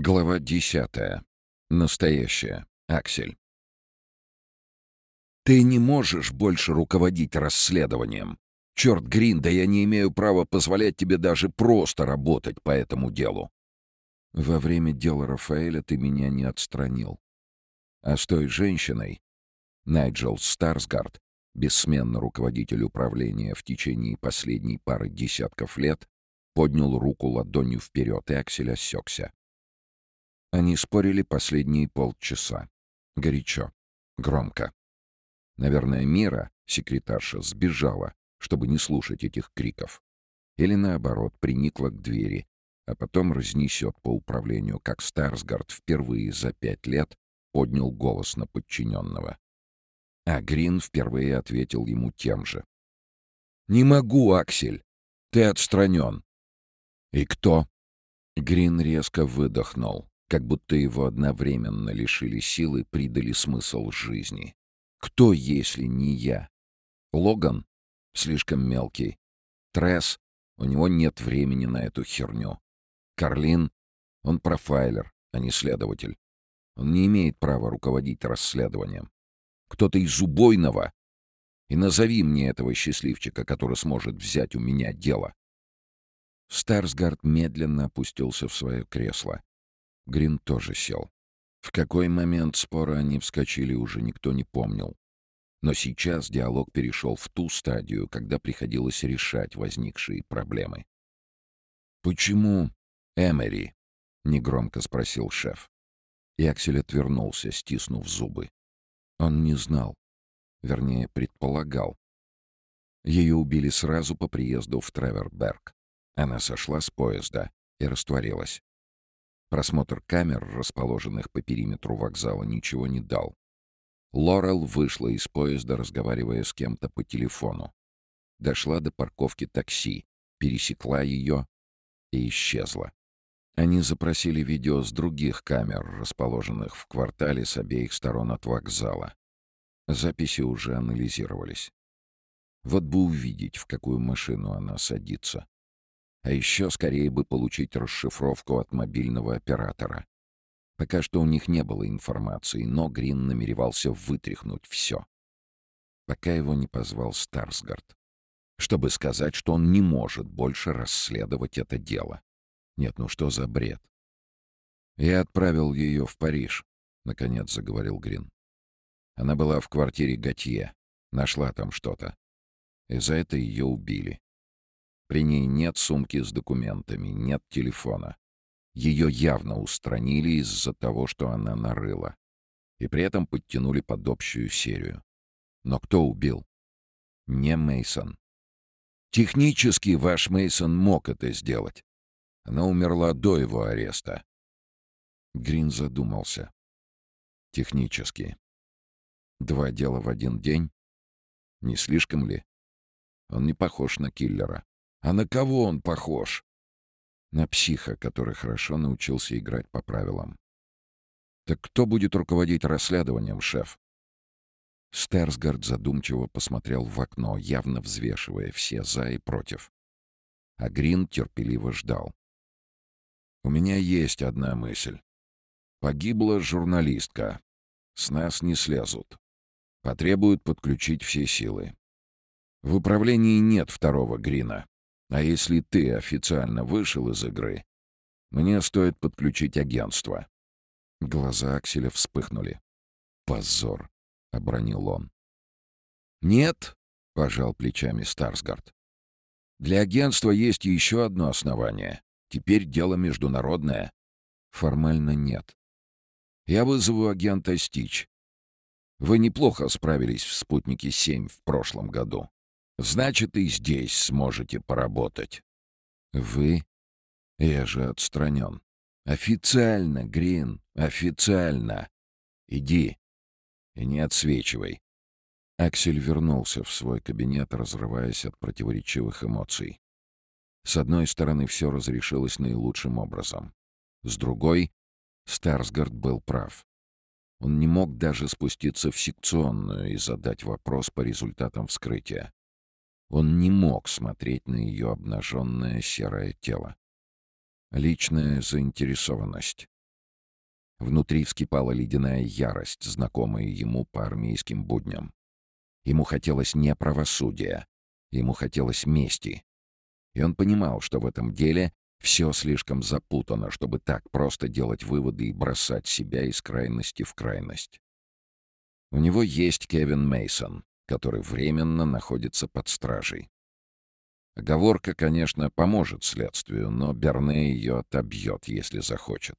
Глава десятая. Настоящая. Аксель. «Ты не можешь больше руководить расследованием. Черт, Грин, да я не имею права позволять тебе даже просто работать по этому делу». «Во время дела Рафаэля ты меня не отстранил. А с той женщиной, Найджел Старсгард, бессменно руководитель управления в течение последней пары десятков лет, поднял руку ладонью вперед, и Аксель осекся. Они спорили последние полчаса. Горячо. Громко. Наверное, Мира, секретарша, сбежала, чтобы не слушать этих криков. Или, наоборот, приникла к двери, а потом разнесет по управлению, как Старсгард впервые за пять лет поднял голос на подчиненного. А Грин впервые ответил ему тем же. «Не могу, Аксель. Ты отстранен». «И кто?» Грин резко выдохнул как будто его одновременно лишили силы, придали смысл жизни. Кто, если не я? Логан? Слишком мелкий. Тресс? У него нет времени на эту херню. Карлин? Он профайлер, а не следователь. Он не имеет права руководить расследованием. Кто-то из убойного? И назови мне этого счастливчика, который сможет взять у меня дело. Старсгард медленно опустился в свое кресло. Грин тоже сел. В какой момент спора они вскочили, уже никто не помнил. Но сейчас диалог перешел в ту стадию, когда приходилось решать возникшие проблемы. «Почему Эмери?» — негромко спросил шеф. И Аксель отвернулся, стиснув зубы. Он не знал. Вернее, предполагал. Ее убили сразу по приезду в Треверберг. Она сошла с поезда и растворилась. Просмотр камер, расположенных по периметру вокзала, ничего не дал. Лорел вышла из поезда, разговаривая с кем-то по телефону. Дошла до парковки такси, пересекла ее и исчезла. Они запросили видео с других камер, расположенных в квартале с обеих сторон от вокзала. Записи уже анализировались. Вот бы увидеть, в какую машину она садится. А еще скорее бы получить расшифровку от мобильного оператора. Пока что у них не было информации, но Грин намеревался вытряхнуть все. Пока его не позвал Старсгард. Чтобы сказать, что он не может больше расследовать это дело. Нет, ну что за бред? «Я отправил ее в Париж», — наконец заговорил Грин. Она была в квартире Готье, нашла там что-то. И за это ее убили. При ней нет сумки с документами, нет телефона. Ее явно устранили из-за того, что она нарыла. И при этом подтянули под общую серию. Но кто убил? Не Мейсон. Технически ваш Мейсон мог это сделать. Она умерла до его ареста. Грин задумался. Технически. Два дела в один день? Не слишком ли? Он не похож на киллера. А на кого он похож? На психа, который хорошо научился играть по правилам. Так кто будет руководить расследованием, шеф? Стерсгард задумчиво посмотрел в окно, явно взвешивая все «за» и «против». А Грин терпеливо ждал. «У меня есть одна мысль. Погибла журналистка. С нас не слезут. Потребуют подключить все силы. В управлении нет второго Грина. А если ты официально вышел из игры, мне стоит подключить агентство». Глаза Акселя вспыхнули. «Позор!» — обронил он. «Нет», — пожал плечами Старсгард. «Для агентства есть еще одно основание. Теперь дело международное». «Формально нет. Я вызову агента Стич. Вы неплохо справились в «Спутнике-7» в прошлом году. Значит, и здесь сможете поработать. Вы? Я же отстранен. Официально, Грин, официально. Иди и не отсвечивай. Аксель вернулся в свой кабинет, разрываясь от противоречивых эмоций. С одной стороны, все разрешилось наилучшим образом. С другой, Старсгард был прав. Он не мог даже спуститься в секционную и задать вопрос по результатам вскрытия. Он не мог смотреть на ее обнаженное серое тело. Личная заинтересованность. Внутри вскипала ледяная ярость, знакомая ему по армейским будням. Ему хотелось не правосудия, ему хотелось мести. И он понимал, что в этом деле все слишком запутано, чтобы так просто делать выводы и бросать себя из крайности в крайность. У него есть Кевин Мейсон, который временно находится под стражей. Оговорка, конечно, поможет следствию, но Берне ее отобьет, если захочет.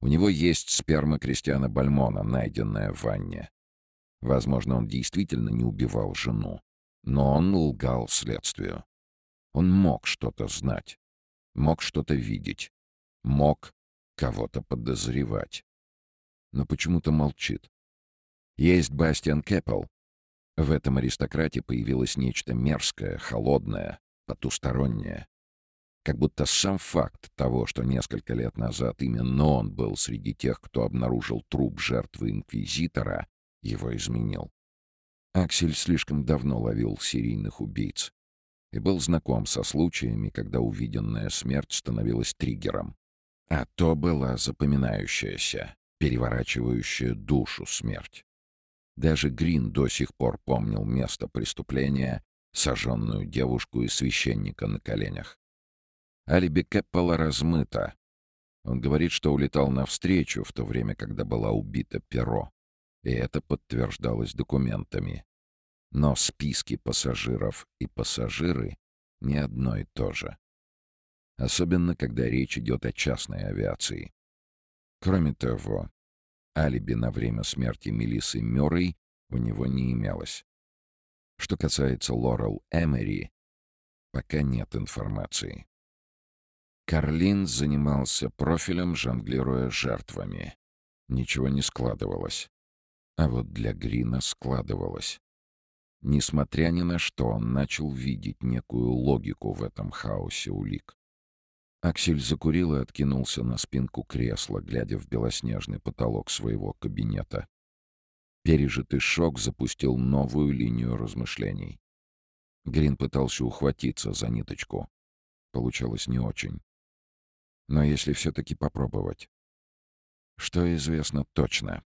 У него есть сперма Кристиана Бальмона, найденная в ванне. Возможно, он действительно не убивал жену, но он лгал следствию. Он мог что-то знать, мог что-то видеть, мог кого-то подозревать. Но почему-то молчит. Есть Бастиан Кэппел. В этом аристократе появилось нечто мерзкое, холодное, потустороннее. Как будто сам факт того, что несколько лет назад именно он был среди тех, кто обнаружил труп жертвы Инквизитора, его изменил. Аксель слишком давно ловил серийных убийц и был знаком со случаями, когда увиденная смерть становилась триггером. А то была запоминающаяся, переворачивающая душу смерть. Даже Грин до сих пор помнил место преступления, сожженную девушку и священника на коленях. Алиби Кэппела размыто. Он говорит, что улетал навстречу в то время, когда была убита Перо. И это подтверждалось документами. Но списки пассажиров и пассажиры — не одно и то же. Особенно, когда речь идет о частной авиации. Кроме того, алиби на время смерти Мелисы Мёррей у него не имелось. Что касается Лорел Эмери, пока нет информации. Карлин занимался профилем, жонглируя жертвами. Ничего не складывалось. А вот для Грина складывалось. Несмотря ни на что, он начал видеть некую логику в этом хаосе улик. Аксель закурил и откинулся на спинку кресла, глядя в белоснежный потолок своего кабинета. Пережитый шок запустил новую линию размышлений. Грин пытался ухватиться за ниточку. Получалось не очень. Но если все-таки попробовать. Что известно точно?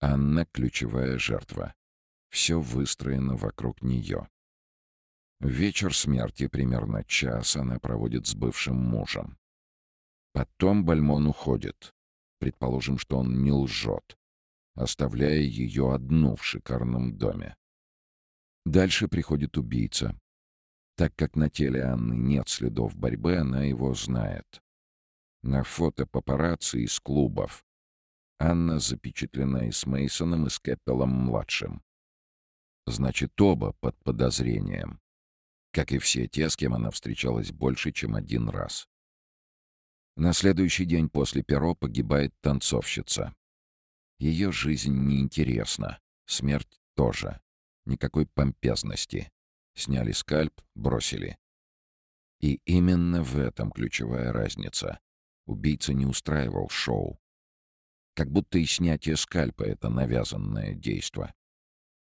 Анна — ключевая жертва. Все выстроено вокруг нее. Вечер смерти, примерно час, она проводит с бывшим мужем. Потом Бальмон уходит. Предположим, что он не лжет, оставляя ее одну в шикарном доме. Дальше приходит убийца. Так как на теле Анны нет следов борьбы, она его знает на фото папарацци из клубов. Анна запечатлена и с Мейсоном, и с Кэппелом-младшим. Значит, оба под подозрением. Как и все те, с кем она встречалась больше, чем один раз. На следующий день после перо погибает танцовщица. Ее жизнь неинтересна, смерть тоже. Никакой помпезности. Сняли скальп, бросили. И именно в этом ключевая разница. Убийца не устраивал шоу. Как будто и снятие скальпа — это навязанное действо.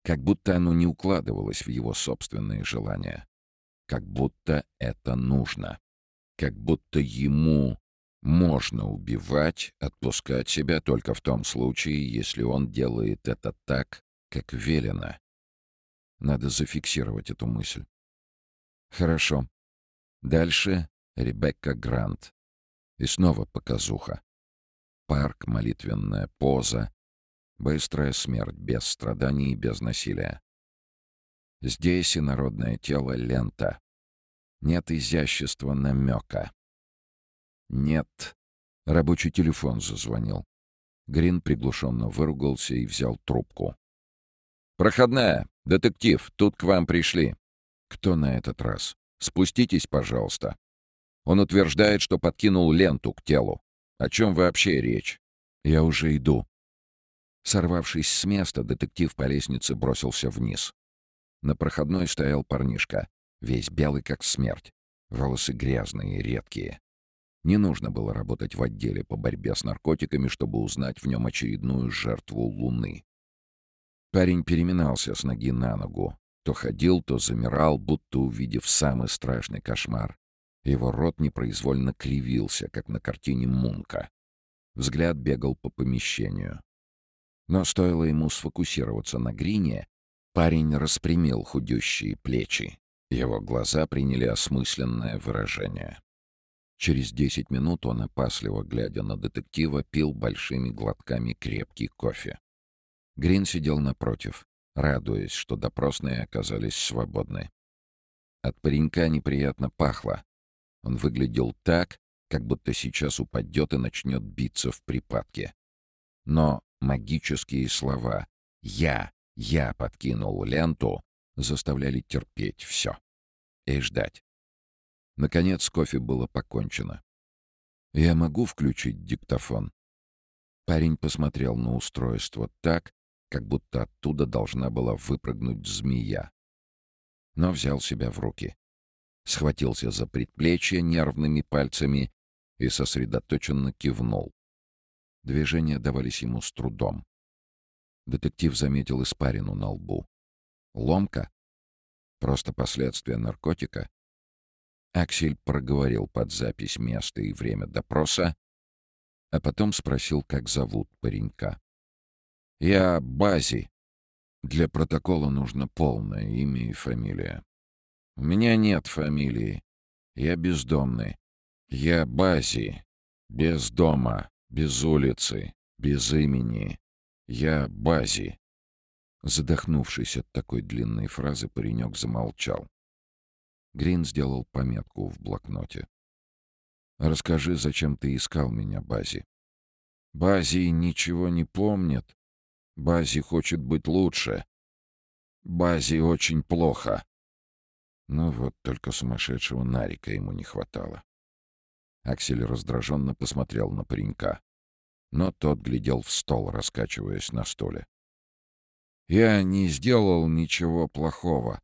Как будто оно не укладывалось в его собственные желания. Как будто это нужно. Как будто ему можно убивать, отпускать себя только в том случае, если он делает это так, как велено. Надо зафиксировать эту мысль. Хорошо. Дальше Ребекка Грант. И снова показуха. Парк, молитвенная поза. Быстрая смерть, без страданий и без насилия. Здесь и народное тело — лента. Нет изящества намека. Нет. Рабочий телефон зазвонил. Грин приглушенно выругался и взял трубку. «Проходная! Детектив! Тут к вам пришли!» «Кто на этот раз? Спуститесь, пожалуйста!» Он утверждает, что подкинул ленту к телу. О чем вообще речь? Я уже иду. Сорвавшись с места, детектив по лестнице бросился вниз. На проходной стоял парнишка, весь белый как смерть, волосы грязные и редкие. Не нужно было работать в отделе по борьбе с наркотиками, чтобы узнать в нем очередную жертву Луны. Парень переминался с ноги на ногу, то ходил, то замирал, будто увидев самый страшный кошмар. Его рот непроизвольно кривился, как на картине Мунка. Взгляд бегал по помещению. Но стоило ему сфокусироваться на Грине, парень распрямил худющие плечи. Его глаза приняли осмысленное выражение. Через десять минут он, опасливо глядя на детектива, пил большими глотками крепкий кофе. Грин сидел напротив, радуясь, что допросные оказались свободны. От паренька неприятно пахло. Он выглядел так, как будто сейчас упадет и начнет биться в припадке. Но магические слова «я», «я» подкинул ленту заставляли терпеть все и ждать. Наконец кофе было покончено. «Я могу включить диктофон?» Парень посмотрел на устройство так, как будто оттуда должна была выпрыгнуть змея. Но взял себя в руки. Схватился за предплечье нервными пальцами и сосредоточенно кивнул. Движения давались ему с трудом. Детектив заметил испарину на лбу. Ломка? Просто последствия наркотика? Аксель проговорил под запись место и время допроса, а потом спросил, как зовут паренька. «Я Бази. Для протокола нужно полное имя и фамилия. У меня нет фамилии. Я бездомный. Я Бази. Без дома, без улицы, без имени. Я Бази». Задохнувшись от такой длинной фразы, паренек замолчал. Грин сделал пометку в блокноте. «Расскажи, зачем ты искал меня, Бази?» «Бази ничего не помнит. Бази хочет быть лучше. Бази очень плохо». Ну вот, только сумасшедшего Нарика ему не хватало. Аксель раздраженно посмотрел на паренька. Но тот глядел в стол, раскачиваясь на стуле. «Я не сделал ничего плохого»,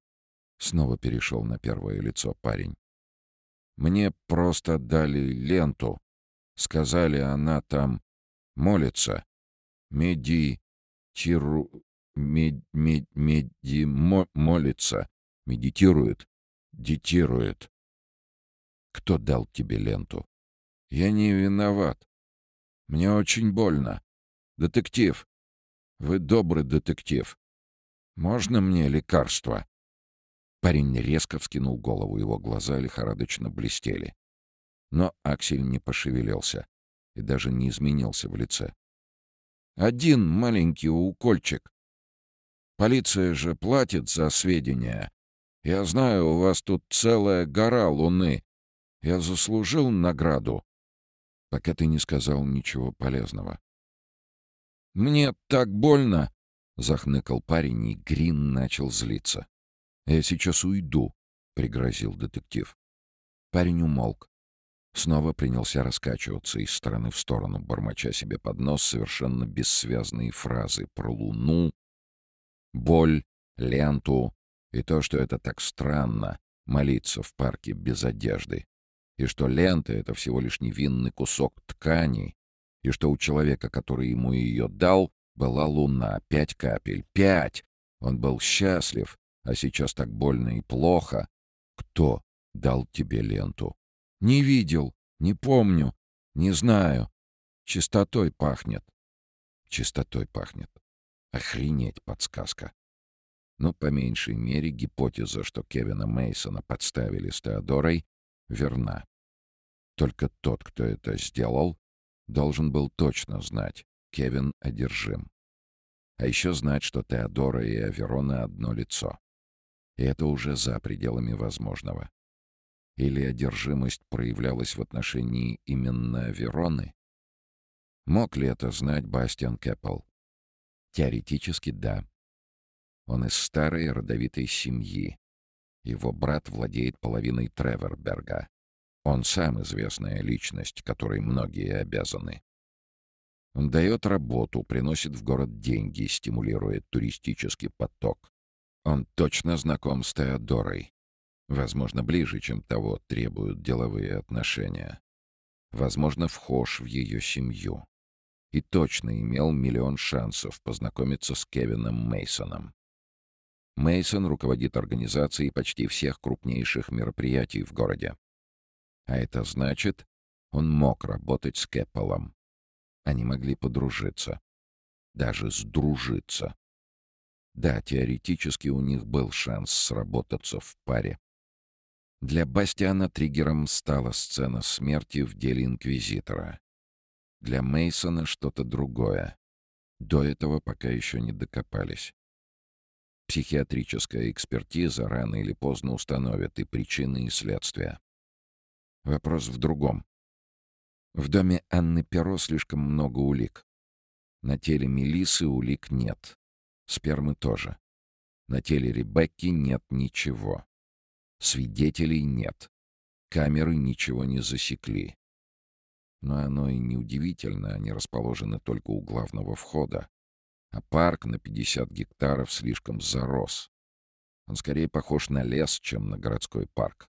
Снова перешел на первое лицо парень. Мне просто дали ленту. Сказали, она там молится. Меди... Тиру... Мед... Мед... Меди... Мо... Молится. Медитирует. Дитирует. Кто дал тебе ленту? Я не виноват. Мне очень больно. Детектив. Вы добрый детектив. Можно мне лекарство? Парень резко вскинул голову, его глаза лихорадочно блестели. Но Аксель не пошевелился и даже не изменился в лице. «Один маленький укольчик. Полиция же платит за сведения. Я знаю, у вас тут целая гора луны. Я заслужил награду, пока ты не сказал ничего полезного». «Мне так больно!» — захныкал парень, и Грин начал злиться. «Я сейчас уйду», — пригрозил детектив. Парень умолк. Снова принялся раскачиваться из стороны в сторону, бормоча себе под нос совершенно бессвязные фразы про луну, боль, ленту и то, что это так странно — молиться в парке без одежды, и что лента — это всего лишь невинный кусок ткани, и что у человека, который ему ее дал, была луна, пять капель, пять! Он был счастлив, а сейчас так больно и плохо. Кто дал тебе ленту? Не видел, не помню, не знаю. Чистотой пахнет. Чистотой пахнет. Охренеть подсказка. Но по меньшей мере гипотеза, что Кевина Мейсона подставили с Теодорой, верна. Только тот, кто это сделал, должен был точно знать, Кевин одержим. А еще знать, что Теодора и Аверона одно лицо. И это уже за пределами возможного. Или одержимость проявлялась в отношении именно Вероны? Мог ли это знать Бастиан Кэппл? Теоретически да. Он из старой родовитой семьи. Его брат владеет половиной Треверберга. Он сам известная личность, которой многие обязаны. Он дает работу, приносит в город деньги, стимулирует туристический поток. Он точно знаком с Теодорой. Возможно, ближе, чем того требуют деловые отношения. Возможно, вхож в ее семью. И точно имел миллион шансов познакомиться с Кевином Мейсоном. Мейсон руководит организацией почти всех крупнейших мероприятий в городе. А это значит, он мог работать с Кэпполом. Они могли подружиться. Даже сдружиться. Да, теоретически у них был шанс сработаться в паре. Для Бастиана триггером стала сцена смерти в деле Инквизитора. Для Мейсона что-то другое. До этого пока еще не докопались. Психиатрическая экспертиза рано или поздно установит и причины, и следствия. Вопрос в другом. В доме Анны Перо слишком много улик. На теле Мелисы улик нет. Спермы тоже. На теле Ребекки нет ничего. Свидетелей нет. Камеры ничего не засекли. Но оно и неудивительно, они расположены только у главного входа. А парк на 50 гектаров слишком зарос. Он скорее похож на лес, чем на городской парк.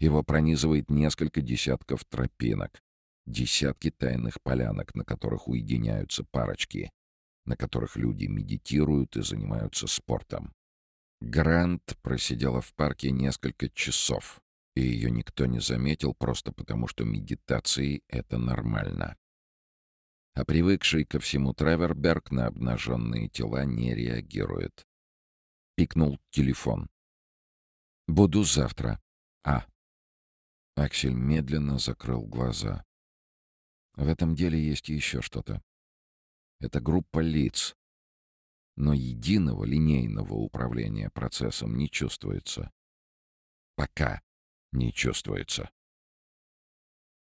Его пронизывает несколько десятков тропинок, десятки тайных полянок, на которых уединяются парочки, на которых люди медитируют и занимаются спортом. Грант просидела в парке несколько часов, и ее никто не заметил просто потому, что медитации — это нормально. А привыкший ко всему Треверберг на обнаженные тела не реагирует. Пикнул телефон. «Буду завтра. А». Аксель медленно закрыл глаза. В этом деле есть еще что-то. Это группа лиц, но единого линейного управления процессом не чувствуется. Пока не чувствуется.